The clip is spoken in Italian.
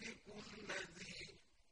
يأتكم